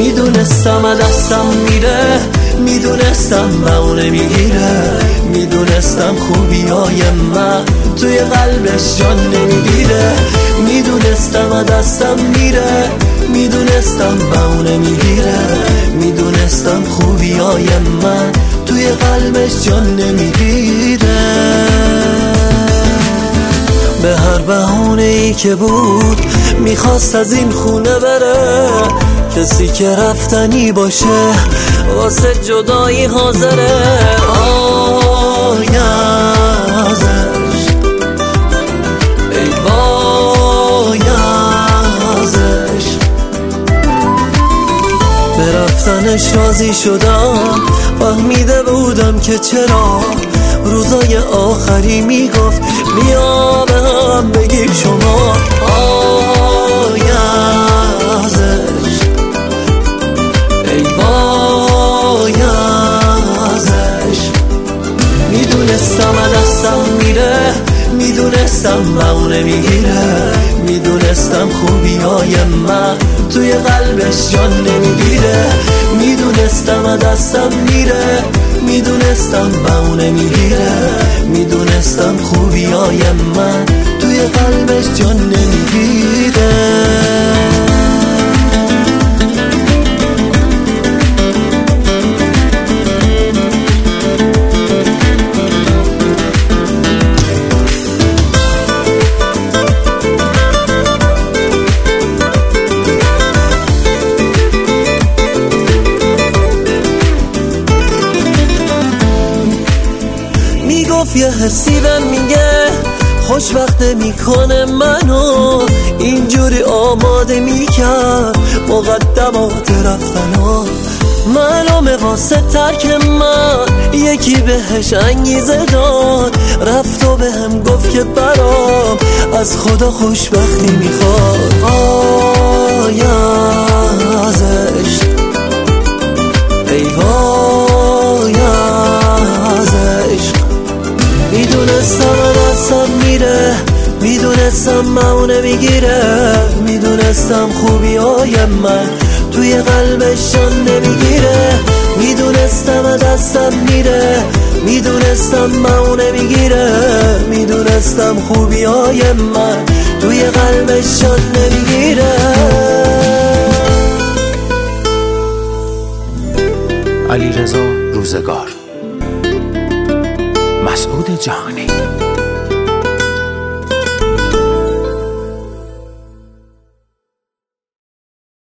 می‌دونستم دستم میره می‌دونستم اونه می‌گیره می‌دونستم خوبی های من توی قلبش جان نمی‌گیره. می‌دونستم دستم میره می‌دونستم اونه می‌گیره می‌دونستم خوبی های من توی قلبش جان نمی‌گیره. به هر بهونه ای که بود می‌خواست از این خونه بره. کسی که رفتنی باشه واسه جدایی حاضره. آی ازش ای وای ازش به رفتنش راضی شدم. فهمیده بودم که چرا. روزای آخری می‌گفت بیا می‌دونستم دستم میره می‌دونستم اونه می‌گیره می‌دونستم خوبی های من توی قلبش جان نمی‌گیره. می‌دونستم دستم میره می‌دونستم اونه می‌گیره می‌دونستم خوبی های من توی قلبش جان نمی‌گیره. می‌گفت یه حسی بهم میگه خوشبخت می‌کنه منو. اینجوری آماده می‌کرد مقدمات رفتنا معلومه واسه ترک من. یکی بهش انگیزه داد رفت و به هم گفت که برام از خدا خوشبختی می‌خواد. می‌دونستم دستم میره. می‌دونستم اونه می‌گیره می‌دونستم خوبی های من توی قلبش جان نمی‌گیره. می‌دونستم دستم میره. می‌دونستم اونه می‌گیره می‌دونستم خوبی های من توی قلبش جان نمی‌گیره. علی رضا روزگار. مسعود جهانی.